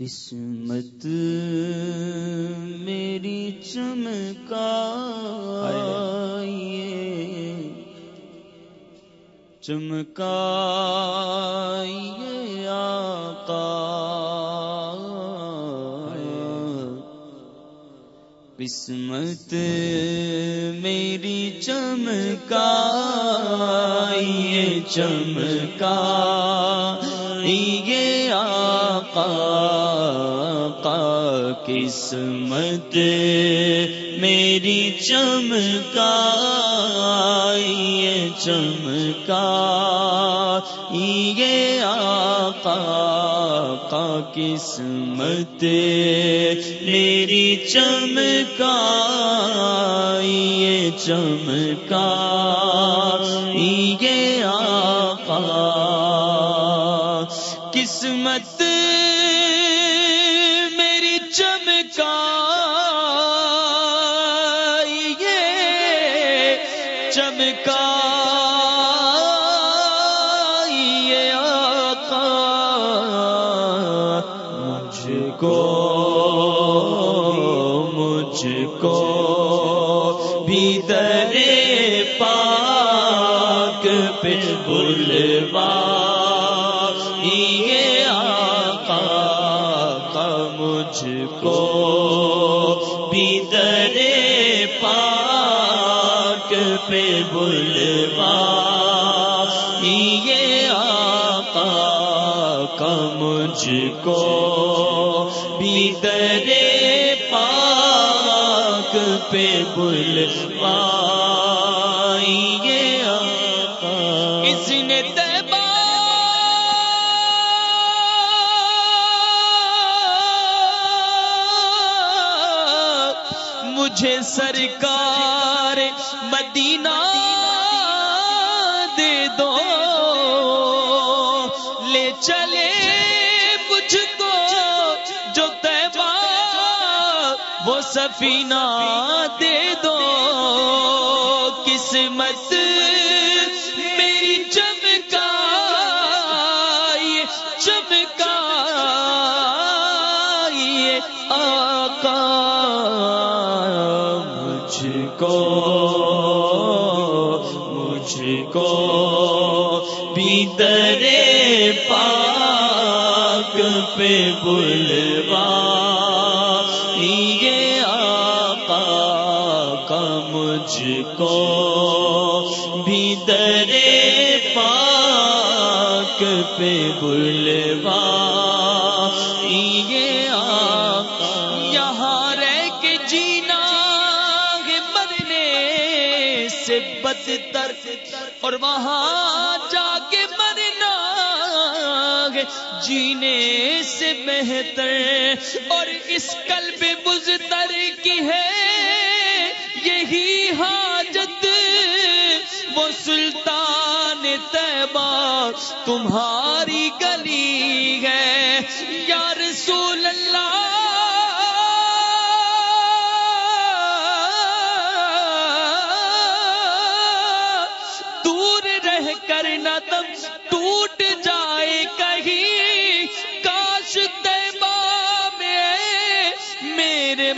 قسمت میری چمکا چمکا آقا۔ قسمت میری چمکا چمکا یہ آقا۔ قسمت میری چمکا یہ چمکا یہ آقا کا قسمت میری چمکا یہ چمکا یہ پہ بلوا مجھ کو بھی درے پاک پہ بلوا۔ یہ آقا کا مجھ کو بھی درے پاک پہ بلوا۔ مجھے سرکار مدینہ دے دو۔ لے چلے مجھ کو جو تیبہ وہ سفینہ دے دو۔ قسمت پہ بلوا یہ آقا کا مجھ کو بیدرے پاک پہ بلوا یہ آقا یہاں رہ کے جینا سے بدتر اور وہاں جا کے جینے سے بہتر اور اس قلب بزتر کی ہے یہی حاجت وہ سلطان تیبہ تمہاری گلی ہے یا رسول اللہ کرنا تب ٹوٹ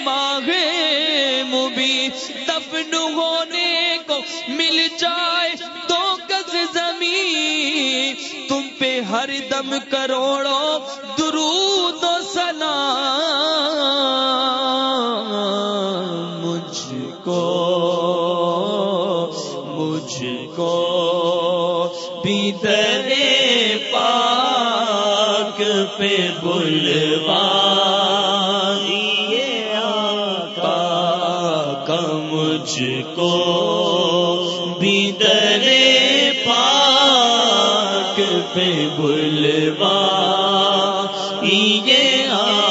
میرے مبی دفن ہونے کو مل جائے تو گز زمین؟ تم پہ ہر دم کروڑوں درود و سنا مجھ کو مجھ کو درے پاک پہ بلوا مجھ کو بھی درے پاک پہ بلوا۔ یہ آ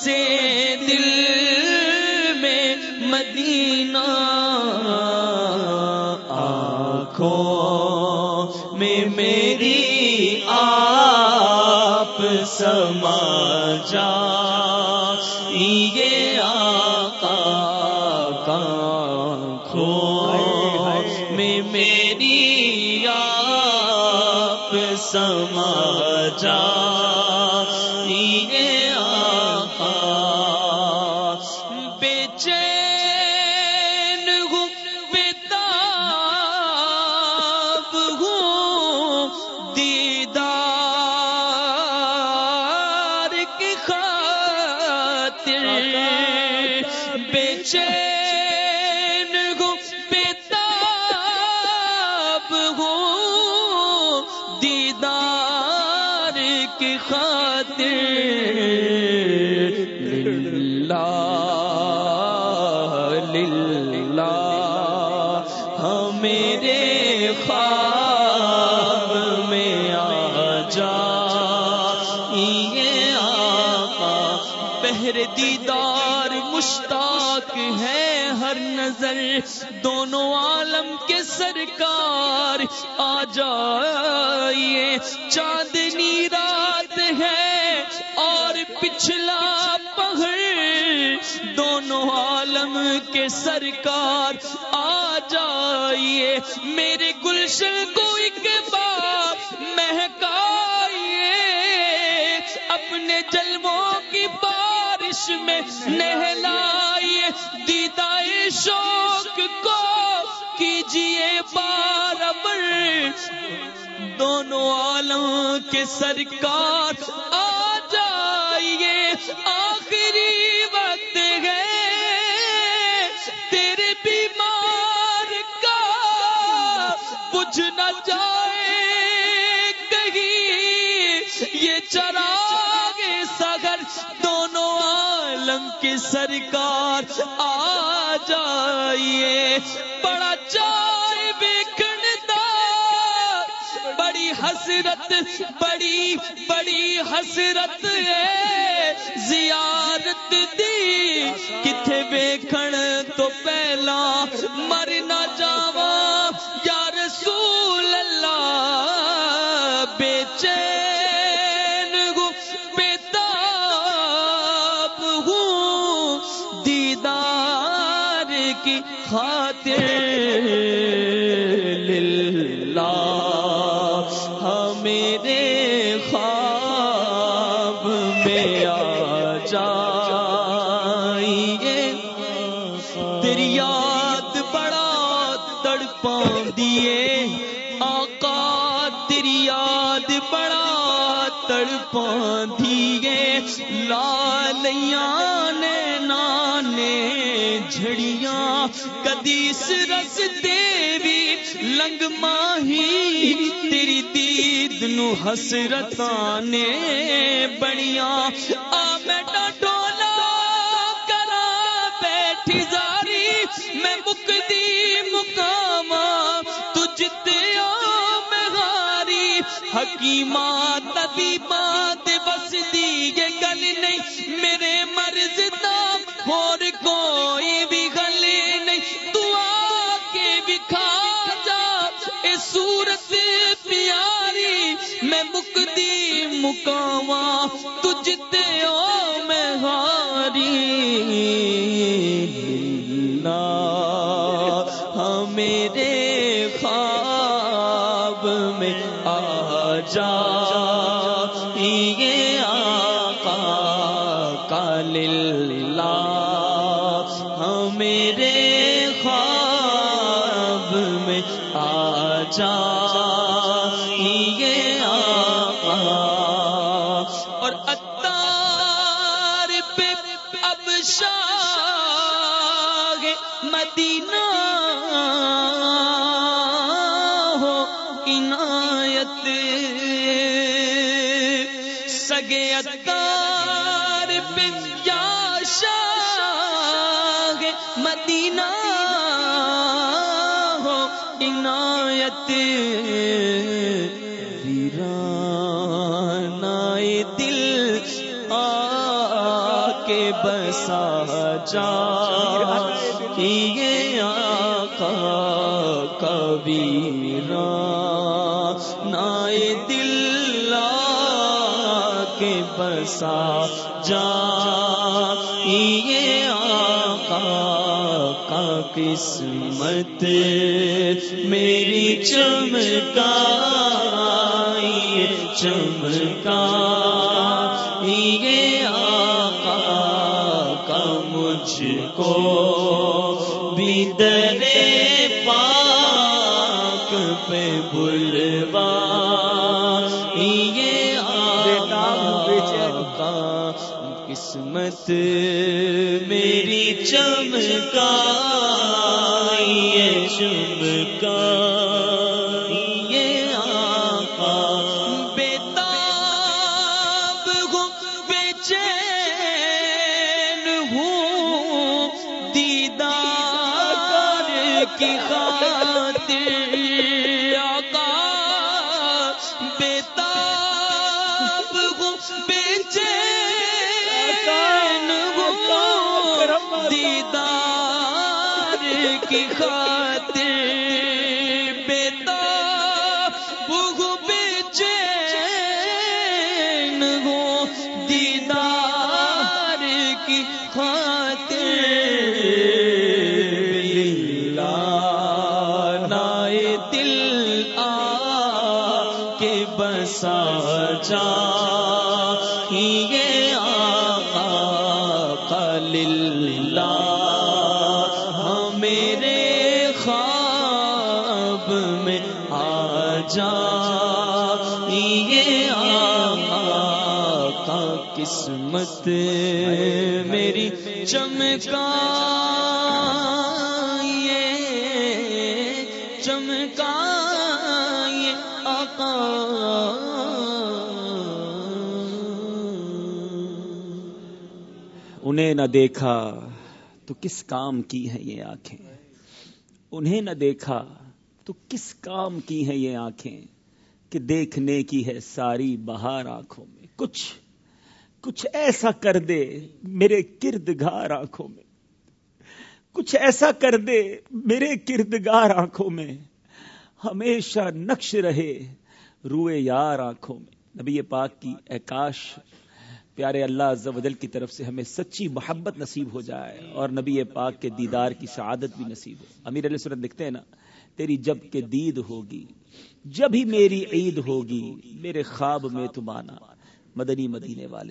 تو بسے دل میں مدینہ آنکھوں میں میری آپ سما جا۔ یہ آقا کھو میں میری آپ سما جا۔ بیچین ہوں بیتاب ہوں۔ دیدار کی خاطر للہ للہ ہم میرے خواب سرکار آ جائیے۔ چاندنی رات ہے اور پچھلا پہر۔ دونوں عالم کے سرکار آ جائیے۔ میرے گلشن کو ایک بار مہکائیے۔ اپنے جلووں کی بارش میں نہلائیے۔ دیدائے شوق عالم کے سرکار آ جائیے، آخری وقت ہے۔ تیرے بیمار کا بجھ نہ جائے کہیں۔ یہ چراغ سگر دونوں عالم کے سرکار آ جائیے۔ حسرت، بڑی بڑی حسرت ہے۔ زیارت دی، کتھے بیکھن تو پہلا مر نہ جاوا یا رسول اللہ بیچین ہوں بیتاب ہوں۔ دیدار کی خاطر تڑپان لالیاں نے نانے جھڑیاں کدیس رس دیوی لنگ ماہی، تیری دید نو حسرتاں نے بڑیاں۔ آ میں ڈولا کرا بیٹھی زاری، میں مکدی مقاما کی ماں تبھی بات بس دی گل نہیں، میرے مرض تام اور کوئی بھی گل نہیں۔ دعا کے بھی کھا جا، اے صورت پیاری، میں مکتی مکاواں تجھ ہو آ جا یہ اور اتار پہ اب شاہ مدینہ ہو، عنایت۔ سگے اتار پہ یا شاہ مدینہ عنایت ویرانائے دل آ کے بسا جا۔ یہ آقا کبیرا نائے دل آ کے بسا جا۔ یہ آقا کا قسمت میری چمکا چمکا یہ آقا کا مجھ کو بھی درے پاک پہ بلوا یہ آقا قسمت میری چمکا یہ چمکا یہ آقا بیتاب ہوں بے چین ہوں دیدار کی خاطر۔ کی خاطر بیتا بھوگ بے چین ہو دیدار کی خاطر نائے دل آ کے بسا جا یہ آقا للہ قسمت میری چمکا یہ چمکا یہ آقا۔ انہیں نہ دیکھا تو کس کام کی ہیں یہ آنکھیں؟ انہیں نہ دیکھا تو کس کام کی ہیں یہ آنکھیں کہ دیکھنے کی ہے ساری بہار آنکھوں میں؟ کچھ کچھ ایسا کر دے میرے کردگار آنکھوں میں۔ کچھ ایسا کر دے میرے کردگار آنکھوں میں۔ ہمیشہ نقش رہے روئے یار آنکھوں میں۔ نبی پاک کی اے کاش پیارے اللہ عز و جل کی طرف سے ہمیں سچی محبت نصیب ہو جائے اور نبی پاک کے دیدار کی سعادت بھی نصیب ہو۔ امیر علیہ سنت لکھتے ہیں نا، تیری جب کے دید ہوگی، جب ہی میری عید ہوگی، میرے خواب میں تم آنا مدنی مدینے والے۔